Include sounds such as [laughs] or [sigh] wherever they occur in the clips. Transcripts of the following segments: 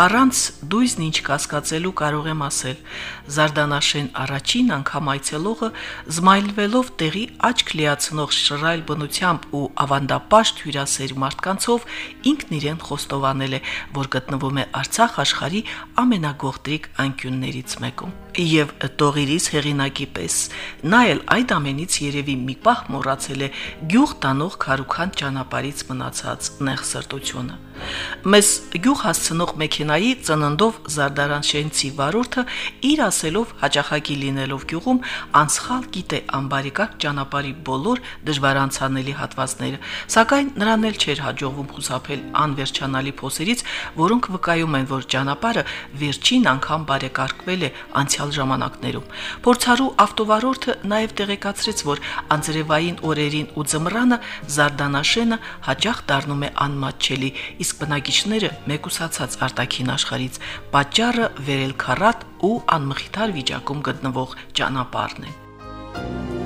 Առանց դույզն ինչ կասկածելու կարող եմ ասել. Զարդանաշեն առաջին անգամ այցելողը զմայլվելով տեղի աչք լիացնող շռայլ բնությամբ ու ավանդապաշտ հյուրասեր մարդկանցով ինքն իրեն խոստովանել է, որ գտնվում է Արցախ աշխարի ամենագողտրիկ անկյուններից մեկում։ Եվ Տողիրիս հեղինակի պես նա էլ այդ ամենից երևի մի պահ մոռացել է գյուղ տանող քարուքան ճանապարից մնացած նեղ սրտությունը։ Մեզ գյուղ հասցնող մեքենայի ծննդով Զարդարան Շենցի վարորդը իր ասելով հաճախակի լինելով գյուղում անսխալ գիտե անբարիկակ ճանապարհի բոլոր դժվարանցանելի հատվածները, սակայն նրան էլ չէր հաջողվում խուսափել անվերջանալի փոսերից, որոնք վկայում են, որ ճանապարհը վերջին անգամ բարեկարգվել է անցյալ ժամանակներում։ Փորձարու ավտովարորդը նաև տեղեկացրեց, որ անձրևային օրերին ու ձմռանը Զարդանաշենը հաճախ դառնում է անմատչելի, իսկ բնակիչները մեկուսացած արտաքին աշխարից պատճառը վերել քարատ ու անմխիթար վիճակում գտնվող ճանապարհն է։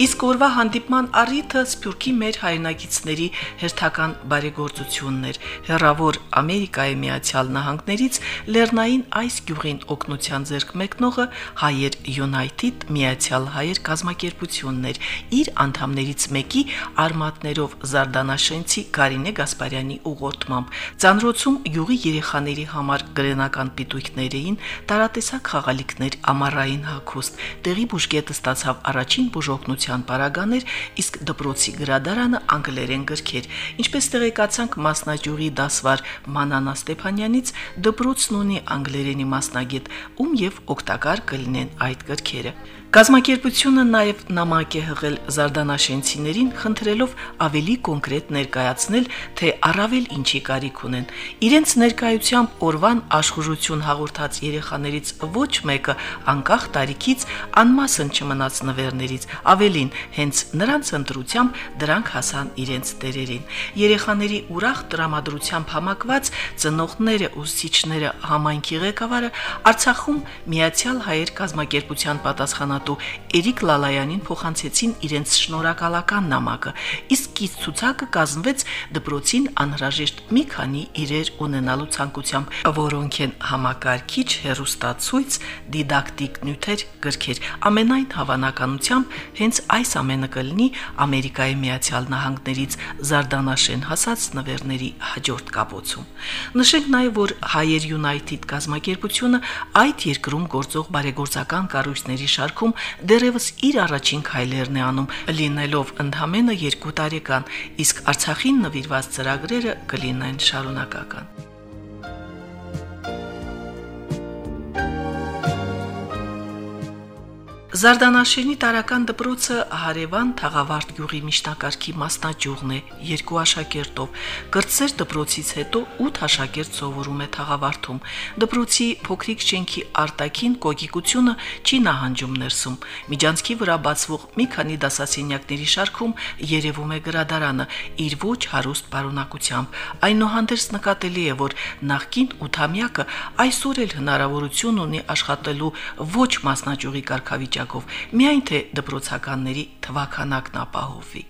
Իսկ օրվա հանդիպման առիթը Սփյուռքի մեր հայրենագիցների հերթական բարեգործությունն էր։ Հերավոր Ամերիկայի Միացյալ Նահանգներից Լեռնային այս գյուղին օգնության ձեռք մեկնողը Հայեր United Միացյալ Հայեր կազմակերպությունն էր։ Իր անդամներից մեկի արմատներով Զարդանաշենցի Կարինե Գասպարյանի ուղղորդմամբ ծանրոցում յուղի երեխաների համար գրենական պիտույքներ էին, տարատեսակ խաղալիքներ, ամառային հագուստ։ Տեղի բուժկետը ստացավ առաջին բուժօգնության գիտության պարագաներ, իսկ դպրոցի գրադարանը անգլերեն գրքեր։ Ինչպես տեղեկացանք մասնաճյուղի դասվար Մանանա Ստեփանյանից, դպրոցն ունի անգլերենի մասնագետ, ում եւ օգտակար կլինեն այդ գրքերը։ Գազམ་ակերպությունը նաև նամակ է հղել Զարդանաշենցիներին, խնդրելով ավելի կոնկրետ ներկայացնել, թե առավել ինչի կարիք ունեն։ Իրենց ներկայությամբ օրվան աշխուժություն հաղորդած երեխաներից ոչ մեկը անկախ տարիքից անմասն չմնաց նվերներից, ավելին, հենց նրանց ընտրությամբ դրանք հասան իրենց տերերին։ Երեխաների ուրախ տրամադրությամբ համակված ծնողները, ուսուցիչները, համայնքի ղեկավարը Արցախում Միացյալ Հայեր կազմակերպության պատասխան պատասխանատու Էրիկ Լալայանին փոխանցեցին իրենց շնորհակալական նամակը, իսկ կից ցուցակը կազմվեց դպրոցին անհրաժեշտ մի քանի իրեր ունենալու ցանկությամբ, որոնք են համակարգիչ, հերոստացույց, դիդակտիկ նյութեր, գրքեր։ Ամենայն հավանականությամբ հենց այս ամենը կլինի Ամերիկայի Միացյալ Նահանգներից Զարդանաշեն հասած նվերների հաջորդ կապոցում։ Նշենք նաև, որ Higher United կազմակերպությունը այդ երկրում գործող բարեգործական կառույցների շարքում ընթացքում դեռևս իր առաջին քայլերն է անում, լինելով ընդամենը 2 տարեկան, իսկ Արցախին նվիրված ծրագրերը կլինեն շարունակական։ Զարդանաշենի տարական դպրոցը Հարևան Թաղավարտ գյուղի միշնակարգի մասնաճյուղն է երկու աշակերտով։ Կրծեր դպրոցից հետո 8 աշակերտ սովորում է Թաղավարտում։ Դպրոցի փոքրիկ շենքի արտաքին կոգիկությունը չի նահանջում ներսում։ Միջանցքի վրա բացվող մի քանի դասասենյակների շարքում երևում է գրադարանը իր ոչ հարուստ պարունակությամբ։ Այնուհանդերձ նկատելի է, որ նախկին 8-ամյակը այսօր էլ հնարավորություն ունի աշխատելու ոչ մասնաճյուղի կարգավիճակ վիճակով, միայն թե դպրոցականների թվականակն ապահովվի։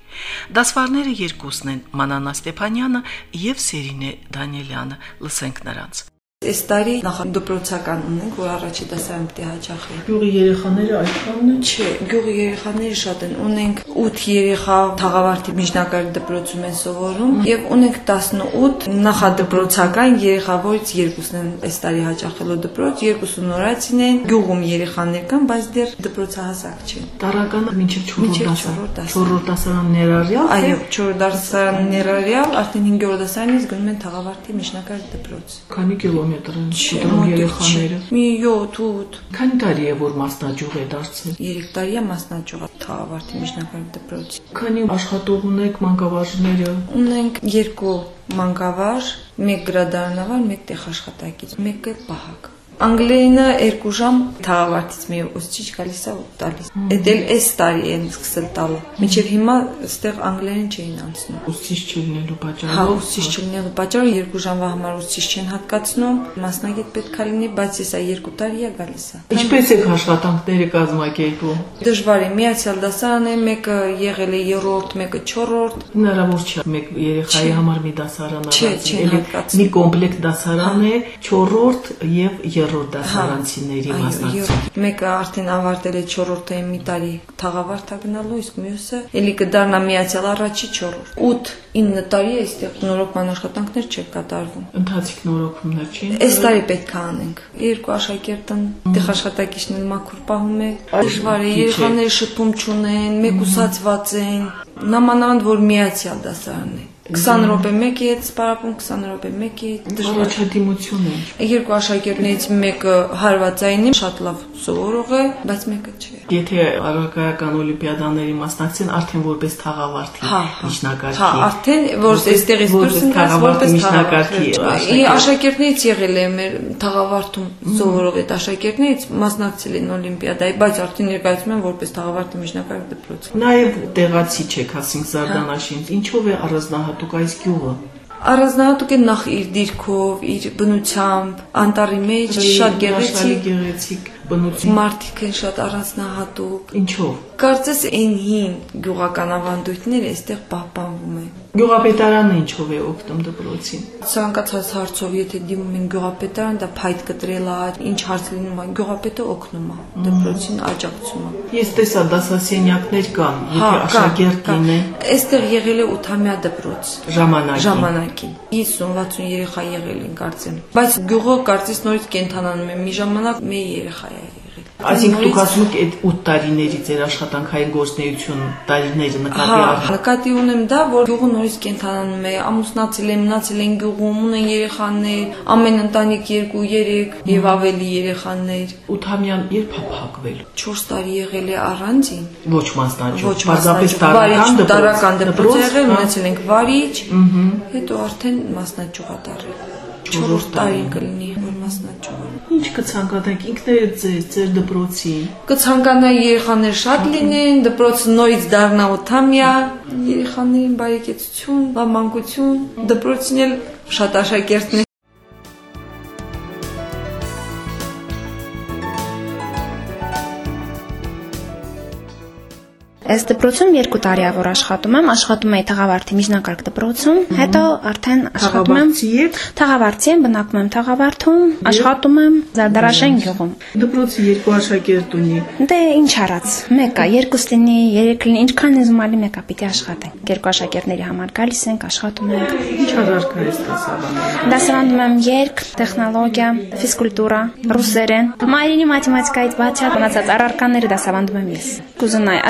Դասվարները երկուսն են՝ Մանանա Ստեփանյանը եւ Սերինե Դանիելյանը։ Լսենք նրանց։ Այս տարի նախադպրոցական ունենք, որ առաջի դասարան պիտի հաճախի։ Գյուղի երեխաները այդքանն են։ Չէ, գյուղի երեխաները շատ են։ Ունենք 8 երեխա Թաղավարտի միջնակարգ դպրոցում են սովորում եւ ունենք 18 նախադպրոցական երեխա, որից երկուսն են այս տարի հաճախելու դպրոց, երկուսը նորացին են։ Գյուղում երեխաներ կան, բայց դեռ դպրոցահասակ չեն։ Տարականը մինչև 4-րդ դասարան։ 4-րդ դասարան ներառյալ։ Այո, 4-րդ դասարան ներառյալ, արդեն 5-րդ դասարանից գնում են Թաղավարտի միջնակարգ դպրոց։ Քանի կիլոմետր կիլոմետր են շուտում երեխաները։ Մի 7-8 Քանի տարի է որ մասնաճյուղ է դարձել։ 3 տարի է մասնաճյուղ Թաղավարտի միջնակարգ դպրոցի։ Քանի աշխատող ունեք մանկավարժները։ Ունենք երկու մանկավար, մեկ գրադարանավար, մեկ տեխաշխատակից, մեկը պահակ։ Անգլերենը 2 ժամ թաղավարտից մի ուսուցիչ գալիս է ու տալիս։ Էդ էլ այս տարի են սկսել տալը։ Մինչև հիմա այստեղ անգլերեն չէին անցնում։ Ուսուցիչ չլինելու Հա, պատճառով։ ուսուցիչ չլինելու պատճառով 2 ժամվա համար ուսուցիչ չեն հատկացնում։ Մասնագետ պետք է լինի, բայց ես այ 2 տարի է գալիս է։ Ինչպես եք աշխատանքները կազմակերպում։ Դժվար է միացյալ դասարան է, մեկը եղել է 3-րդ, մեկը 4-րդ։ Հնարավոր չէ մեկ երեխայի համար մի դասարան առանձին, էլի մի կոմպլեկտ դասարան է 4-րդ եւ 3-րդ դասարանցիների մասնակցում։ երրորդ- Մեկը արդեն ավարտել է 4-րդը մի տարի թաղավարտ է գնալու, իսկ մյուսը էլի կդառնա միացյալ առաջի 4-րդ։ 8-9 տարի է այստեղ նորոգման աշխատանքներ չեն կատարվում։ Ընթացիկ նորոգումներ չի։ Այս տարի պետք է անենք։ Երկու աշակերտն տեղ աշխատակիցն էլ մաքուր պահում է։ Դժվար է, երեխաները շփում չունեն, մեկուսացված են։ Նամանավանդ որ միացյալ դասարան է։ 20 րոպե մեկի հետ սպարապում, 20 րոպե մեկի դժվար Առաջադիմություն է։ Երկու աշակերտներից մեկը հարվածային է, շատ լավ սովորող է, բայց մեկը չէ։ Եթե առարկայական օլիմպիադաների մասնակցեն արդեն որպես թաղավարտի Հա, հա։ միջնակարգի։ Հա, արդեն որ այստեղից դուրս ընկած որպես միջնակարգի Ի աշակերտներից եղել է մեր թաղավարտում սովորող այդ աշակերտներից մասնակցել են օլիմպիադայի, բայց արդեն ներկայացնում են որպես թաղավարտի միջնակարգ դպրոց։ Նաև տեղացի չեք, ասենք Զարդանաշին։ Ինչով է առանձնահատուկ այս գյուղը։ Առանձնահատուկ է նախ իր դիրքով, իր բնությամբ, անտառի մեջ շատ գեղեցիկ գեղեցիկ բնություն։ մարդիկ են շատ առանձնահատուկ։ Ինչով։ Կարծես այն հին գյուղական ավանդույթները այստեղ պահպանվում են։ Գյուղապետարանը ինչով է օգտում դպրոցին։ Ցանկացած հարցով, եթե դիմում են գյուղապետարան, դա փայտ կտրել է, ինչ հարց լինում է, գյուղապետը օգնում է, դպրոցին աջակցում է։ Ես տեսա դասասենյակներ կան, Հա, եթե աշակերտ լինեն Այստեղ եղել է 8-ամյա դպրոց ժամանակին։ ժամանակին 50-60 երեխա եղել են կարծեմ բայց գյուղը կարծես նորից կենթանանում է մի ժամանակ մի երեխա է Այսինքն դուք ասում եք այդ 8 տարիների ձեր աշխատանքային գործնեություն տարիները նկատի առնի։ նկատի ունեմ դա, որ գյուղը նորից կենթանանում է, ամուսնացել են, մնացել են գյուղում, ունեն երեխաներ, ամեն ընտանիք 2-3 եւ ավելի երեխաներ։ 8-ամյան երբ է փակվել։ 4 տարի եղել է առանձին, Ոչ մասնաճյուղ, մասնաճյուղ, տարական դպրոց, տարական դպրոց եղել, հա, ունեցել ենք վարիչ, հետո արդեն մասնաճյուղ դարել։ 4 տարի կլինի, որ մասնաճյուղ Ինչ կցանկանաք ինքներդ ձեզ, ձեր դպրոցին։ Կցանկանայի երեխաներ շատ լինեն, դպրոցը նորից դառնա օթամյա, երեխաներին բարեկեցություն, բամանկություն, դպրոցին էլ շատ աշակերտներ Այս դպրոցում երկու տարի է որ աշխատում եմ, աշխատում եմ Թաղավարտի միջնակարգ դպրոցում, հետո արդեն աշխատում եմ Թաղավարտի եմ, բնակվում եմ Թաղավարտում, աշխատում եմ Զարդարաշեն գյուղում։ Դպրոցը երկու աշակերտ ունի։ Դե ինչ արած, մեկը, երկուս լինի, երեք լինի, ինչքան ուզում ալի մեկը պիտի աշխատենք։ Երկու աշակերտների համար գալիս ենք, աշխատում ենք։ Ինչ առարկա է դասավանդում։ Դասավանդում եմ երկ, տեխնոլոգիա, ֆիզկուլտուրա, ռուսերեն, մայրենի մաթեմատիկայից բացի մնացած առարկաները դասավանդում եմ ես։ Կուզենայի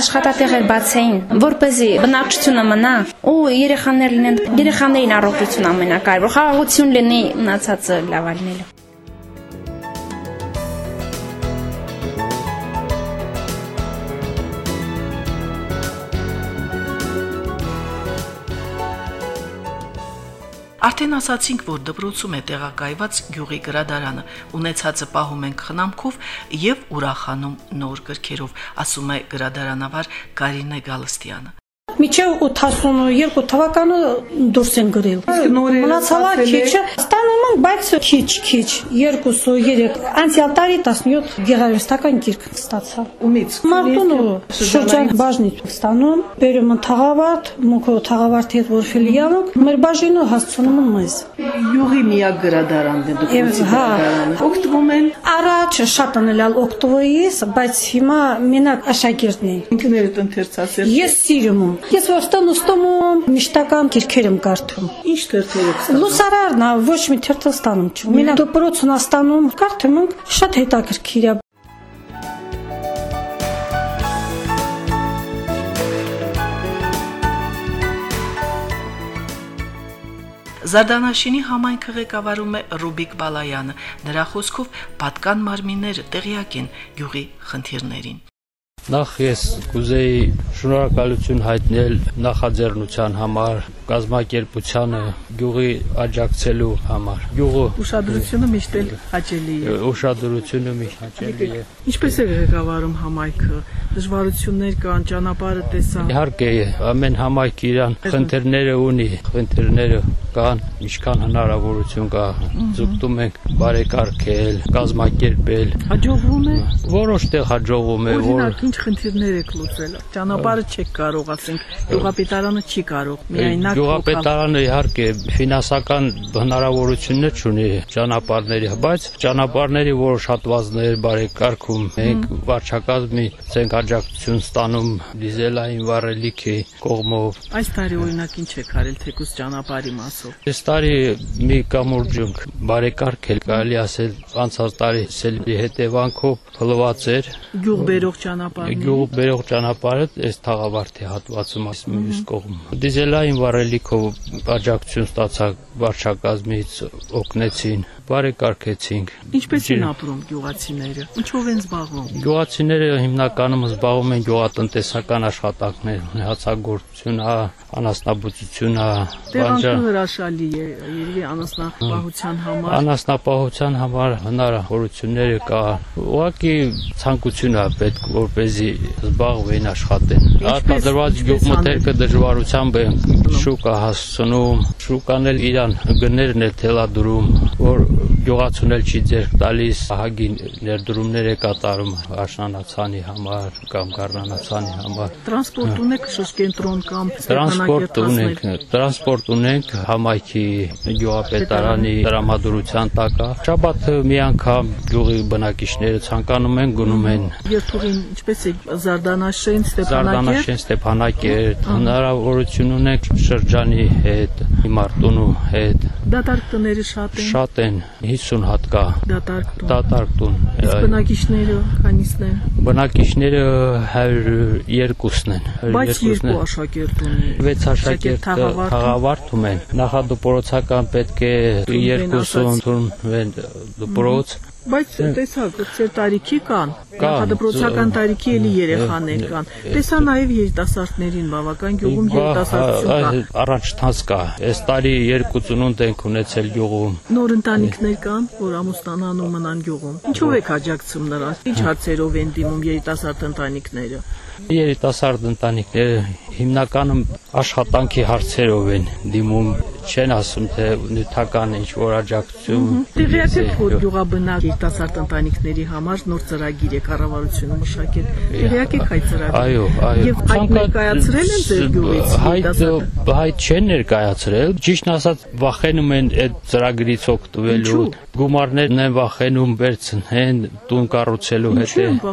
աշխատատեղեր բացեին, որ เป զի բնակչությունը մնա ու երեխաներ լինեն, երեխաներին առողջություն ամենակարևոր, խաղաղություն լինի, մնացածը լավ լինելու։ Արդեն ասացինք, որ դպրոցում է տեղակայված գյուղի գրադարանը, ունեցածը պահում ենք խնամքով եւ ուրախանում նոր գրքերով, ասում է գրադարանավար Կարինե Գալստյանը։ Միջև 82 թվականը դուրս են գրել։ եք? քիչը ենք, բայց քիչ-քիչ 2-3 անցյալ տարի 17 գեղարվեստական գիրք ստացա։ Ումից։ Մարտունու շրջան բաժնից ստանում, բերում թաղավարտ, մուքո թաղավարտի հետ որ ֆիլիալը, մեր բաժինը հասցնում են մեզ։ Յուղի միակ գրադարանն է Եվ, հա։ Օգտվում են Առաջ շատ անելալ օկտոբերից, բայց հիմա մենակ աշակերտն են։ ինքներդ ընթերցասեր։ Ես սիրում եմ։ Ես որ ստանում ստանում միշտական գիրքեր եմ կարդում։ Ինչ թերթեր եք ստանում։ Լուսարարն է, ոչ մի թերթը ստանում Մենակ դպրոցն ստանում, կարդում եմ, շատ հետաքրքիր է։ Զարդանաշինի համայնքը ղեկավարում է Ռուբիկ Բալայանը։ Նրա խոսքով պատկան մարմինները տեղյակ են գյուղի խնդիրներին։ Նախ ես կուզեի շնորհակալություն հայտնել նախաձեռնության համար, կազմակերպությանը գյուղի աջակցելու համար։ Գյուղը ուշադրությունը միշտ էլ հաճելի է։ Ուշադրությունը միշտ հաճելի է։ Ինչպես է ղեկավարում համայնքը։ Դժվարություններ կան, ճանապարհը տեսա։ Իհարկե, ամեն համայնք իրան խնդիրները ունի, խնդիրները կան, ինչքան հնարավորություն կա, ձգտում ենք բարեկարգել, կազմակերպել։ Հաջողվում է։ Որոշ տեղ հաջողվում է, որ ինչ խնդիրներ եք լուծել։ Ճանապարհը չեք կարող, ասենք, գյուղապետարանը չի կարող։ Միայնակ գյուղապետարանը իհարկե ֆինանսական հնարավորություններ չունի ճանապարհների, բայց ճանապարհների որոշ հատվածներ բարեկարգում ենք վարչակազմի ցենք աջակցություն ստանում դիզելային վառելիքի կողմով։ Այս տարի օրինակ ինչ եք արել թեկուս ճանապարհի մասով։ Այս տարի մի կամուրջünk բարեկարգել, կարելի ասել անցած տարի սելի հետևանքով փլված էր։ Գյուղ բերող ճանապարհը։ Գյուղ բերող ճանապարհը այս թաղավարտի հատվածում այս մյուս կողմ։ Դիզելային վառելիքով աջակցություն ստացա վարչակազմից օգնեցին բարեկարգեցինք։ Ինչպես են ապրում գյուղացիները։ Ինչով են զբաղվում։ Գյուղացիները հիմնականում զբաղվում են գյուղատնտեսական աշխատանքներ, հացագործություն, անասնաբուծություն, բանջար։ հրաշալի է, երևի անասնապահության համար։ Անասնապահության համար հնարավորությունները կա։ Ուղղակի ցանկություն է պետք, որպեսզի զբաղվեն աշխատեն։ Արտադրված գյուղմթերքը դժվարությամբ են շուկա հասցնում, շուկան էլ իրան գներն է թելադրում, որ գյուղացուն էլ չի ձեռք տալիս, ահագի ներդրումներ է կատարում աշնանացանի համար կամ գառնանացանի համար։ Տրանսպորտ ունեք շրջենտրոն կամ Տրանսպորտ ունենք, տրանսպորտ ունենք համայնքի գյուղապետարանի տրամադրության տակ։ Շաբաթը մի անգամ գյուղի բնակիչները ցանկանում են գնում են։ Երթուղին ինչպես է Զարդանաշեն, Ստեփանակերտ։ Զարդանաշեն, Ստեփանակերտ։ Հնարավորություն ունենք շրջանի հետ, Մարտունու հետ։ Դատարկ տները շատ են։ Շատ են 50 հատ կա։ Դատարկ տուն։ Դատարկ տուն։ Իսկ բնակիչները քանիսն են։ Բնակիչները 102-ն են։ Բայց երկու աշակերտ ունի։ 6 աշակերտ խաղավարդում են։ Նախադպրոցական պետք է 2 տուն դպրոց Բայց տեսակ, ծեր տարիքի կան, նախադպրոցական տարիքի էլի երեխաներ կան։ Տեսա նաև երիտասարդներին, բավական գյուղում երիտասարդություն կա։ Առաջ թաս կա։ Այս տարի երկու ծնունդ ենք ունեցել գյուղում։ Նոր ընտանիքներ կան, որ ամուսնանան ու մնան գյուղում։ Ինչով եք աջակցում նրանց։ Ինչ հարցերով են դիմում երիտասարդ ընտանիքները։ Երիտասարդ ընտանիքները հիմնականում աշխատանքի հարցերով են դիմում, չեն ասում թե նյութական ինչ որ աջակցություն։ Տեղյակ եք որ գյուղաբնակ երիտասարդ ընտանիքների համար նոր ծրագիր է կառավարությունը մշակել։ Տեղյակ եք այդ ծրագիրը։ Այո, այո։ Եվ այդ ներկայացրել են ձեր գյուղից։ Հայտ հայտ չեն ներկայացրել։ Ճիշտ ասած վախենում են այդ ծրագրից օգտվելու։ Գումարներն են վախենում վերցնեն տուն կառուցելու հետ։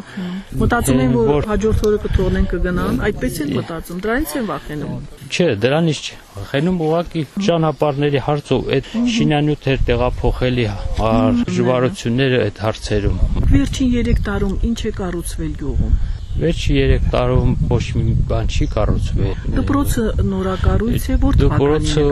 Մտածում են որ հաջորդ օրը կթողնեն կգնան, այդպես են մտածում, դրանից են վախենում։ Չէ, դրանից չէ։ Խենում ուղակի ճանապարհների հարցով այդ շինանյութեր տեղափոխելի դժվարությունները այդ հարցերում։ Վերջին 3 տարում ինչ է կառուցվել գյուղում։ Վերջի 3 տարում ոչ մի բան չի կառուցվել։ Դպրոցը նորակառույց է, որ դպրոցը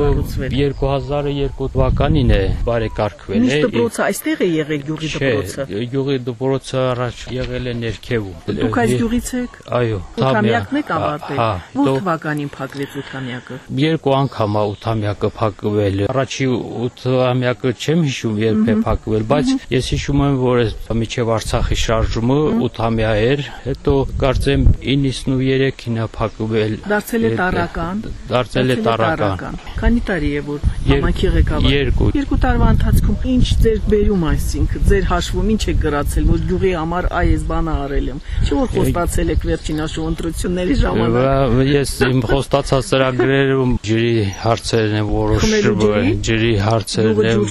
2002 թվականին է բարեկարգվել Իսկ դպրոցը այստեղ է եղել գյուղի դպրոցը։ Գյուղի դպրոցը առաջ եղել է ներքևում։ Դուք այս գյուղից եք։ Այո, 8-ամյակն եք ավարտել։ Որ թվականին փակվեց 8-ամյակը։ Երկու անգամ է 8-ամյակը փակվել։ Առաջի 8-ամյակը չեմ հիշում երբ է փակվել, բայց ես հիշում եմ, որ միջև Արցախի շարժումը 8-ամյա էր, հետո կարծեմ 93-ին է փակվել։ Դարձել է տարական։ Դարձել է տարական։ Քանի տարի է որ համակի ղեկավար։ Երկու։ Երկու տարվա ընթացքում ինչ ձեր բերում այսինքն ձեր հաշվում ինչ է գրացել որ գյուղի համար այս բանը արել եմ։ Չէ որ խոստացել եք վերջին հաշվով ընտրությունների ժամանակ։ Ես իմ խոստացած ծրագրերում ջրի հարցերն են որոշվում, ջրի? հարցերն են։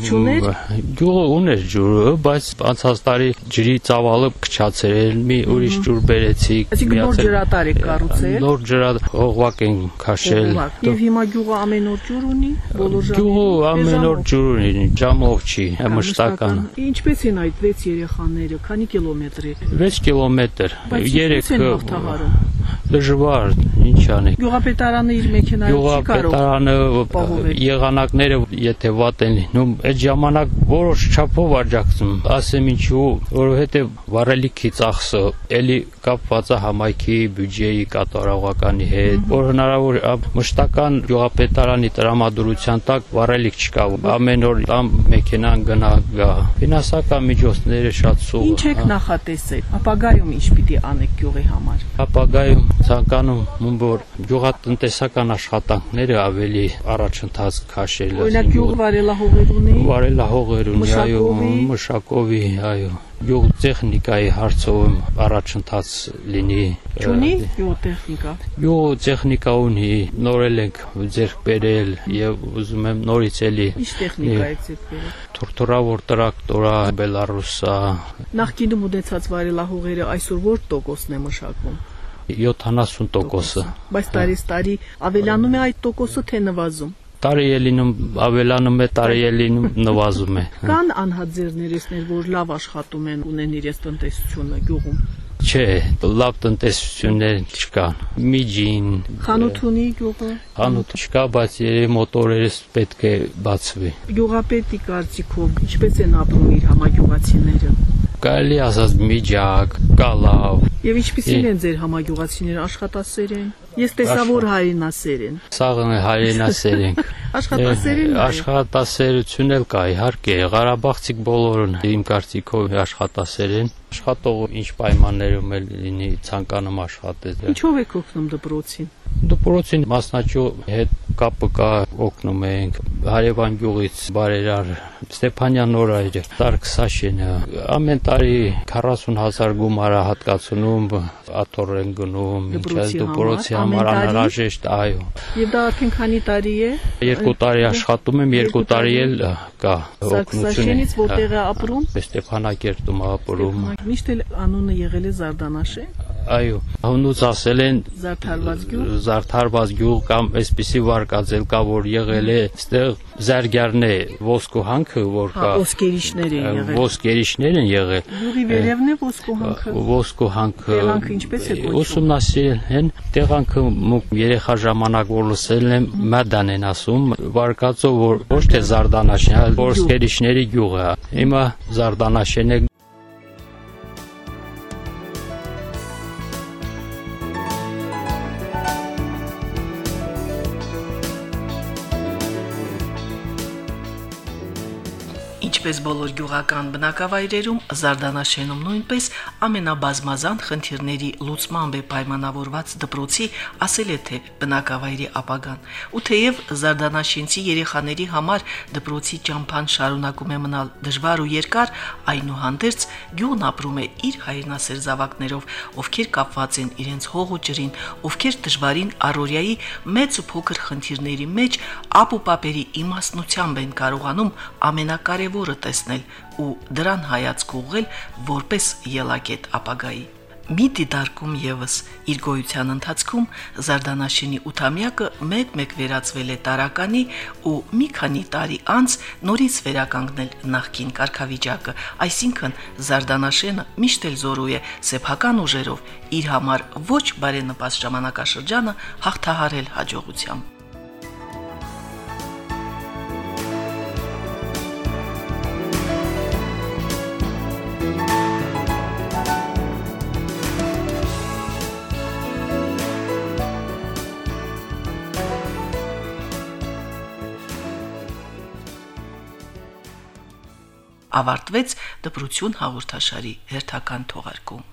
Գյուղը ուներ ջուրը, բայց անցած տարի ջրի ծավալը քչացել, մի ուրիշ ջուր բերեցի Այսինքն այսինքն նոր ջրատար եք կառուցել։ Նոր ջրատ հողվակ են քաշել։ Եվ հիմա գյուղը ամեն օր ջուր ունի, բոլոր ժամը։ Գյուղը ամեն օր ջուր ունի, ժամով չի, մշտական։ Ինչպես են այդ 6 երեխաները, քանի կիլոմետր է։ 6 կիլոմետր։ 3 դժվար, ինչ անենք։ Գյուղապետարանը իր մեքենայով չի կարող եղանակները եթե վատ են լինում, այդ ժամանակ որոշ չափով աջակցում։ Ասեմ ինչու, որովհետև վարելիքի ծախսը էլի կապված է համայնքի բյուջեի կատարողականի հետ, որ հնարավոր է մշտական գյուղապետարանի տրամադրության տակ վարելիք չկա։ Ամեն օր տամ մեքենան գնա գա։ Ֆինանսական միջոցները շատ սուղ։ Ինչ եք նախատեսել։ Ապագայում ինչ պիտի անեք գյուղի համար։ Ապագայում ցանկանում եմ որ գյուղատնտեսական աշխատանքները ավելի առաջընթաց քաշել։ Օրինակ գյուղ վարելահողեր ունի։ վարելահողեր ունի, այո, Մշակովի։ այո։ Գյուղ տեխնիկայի հարցով առաջընթաց լինի։ Չունի գյուղտեխնիկա։ Գյուղ տեխնիկա ունի, նորել ենք ձեռք բերել եւ ուզում եմ նորից էլի Ինչ տեխնիկա եք ձեռքերը։ թուրթուրավոր տրակտորա, Բելարուսա, Նախկինում ունեցած վարելահողերը այսօր որ տոկոսն է մշակվում։ 70%-ը։ Բայց տարի տարի ավելանում է այդ տոկոսը թե նվազում։ Տարի է լինում ավելանում է, տարի է լինում նվազում է։ Կան անհատ ձեռներեսներ, որ լավ աշխատում են, ունեն իրենց տնտեսությունը գյուղում։ Չէ, լավ տնտեսություններ չկան։ Միջին, Խանութ ունի գյուղը։ Անոթ չկա, բայց երևի մոտորերս պետք է բացվի։ Գյուղապետի կարծիքով ինչպես են ապրում իր համագյուղացիները։ Կարելի ասած միջակ, կա լավ։ Եվ ինչպիսին են ձեր համագյուղացիները աշխատասեր են։ Ես տեսա որ հայրենասեր են։ Սաղն է հայրենասեր ենք։ [laughs] Աշխատասեր են։ նաև։ Աշխատասերություն էլ կա, իհարկե։ Ղարաբաղցիք բոլորն իմ կարծիքով աշխատասեր են։ Աշխատողը ինչ պայմաններում էլ լինի ցանկանում աշխատել։ Ինչով եք օգնում դպրոցին։ Դպրոցին մասնաճու հետ կապը կա, օգնում ենք Հարևան գյուղից բարերար Ստեփանյան Նորայրը, Տարկ Սաշենը ամեն տարի 40000 գումար հատկացնում աթոռ են գնում, ինչ Դպրոցի համար, անհրաժեշտ, այո։ Եվ դա արդեն քանի տարի է։ Երկու տարի աշխատում եմ, երկու տարի էլ կա Սարգսաշենից որտեղ է ապրում։ Ստեփանակերտում ապրում։ Միշտ էլ անունը եղել է Զարդանաշե, Այո, հունուց ասել են Զարդարված գյուղ։ Զարդարված գյուղ կամ այսպիսի վարկածել կա, որ եղել է ստեղ Զարգարն է ոսկու հանքը, որ Հա, կա ոսկերիչներ են եղել։ ոսկերիչներ են եղել Գյուղի վերևն է ոսկու հանքը։ ոսկու հանքը Տեղանքը ինչպես է կոչվում։ ուսումնասիրել են տեղանքը երեխա ժամանակ որ լսել եմ մադան են ասում վարկածով որ ոչ թե Զարդանաշեն այլ ոսկերիչների գյուղը հիմա Զարդանաշեն է Ինչպես բոլոր գյուղական բնակավայրերում, Զարդանաշենում նույնպես ամենաբազմազան խնդիրների լուծմամբ է պայմանավորված դպրոցի, ասել է թե բնակավայրի ապագան։ Ու թեև Զարդանաշենցի երեխաների համար դպրոցի ճամփան շարունակում է մնալ դժվար ու երկար, այնուհանդերձ գյուղն ապրում է իր հայրենասեր զավակներով, ովքեր կապված են իրենց հող ու ջրին, ովքեր դժվարին առօրյայի մեծ ու փոքր խնդիրների մեջ ապ ու պապերի իմաստնությամբ են կարողանում ամենակարևորը տեսնել ու դրան հայացք ուղղել որպես ելակետ ապագայի։ Մի դիտարկում եւս իր գոյության ընթացքում Զարդանաշինի 8-ամյակը մեկ-մեկ վերածվել է տարականի ու մի քանի տարի անց նորից վերականգնել նախկին կարգավիճակը, այսինքն Զարդանաշենը միշտ էլ զորու է սեփական ուժերով իր համար ոչ բարենպաստ ժամանակաշրջանը հաղթահարել հաջողությամբ։ ավարտվեց դպրություն հաղորդաշարի հերթական թողարկում։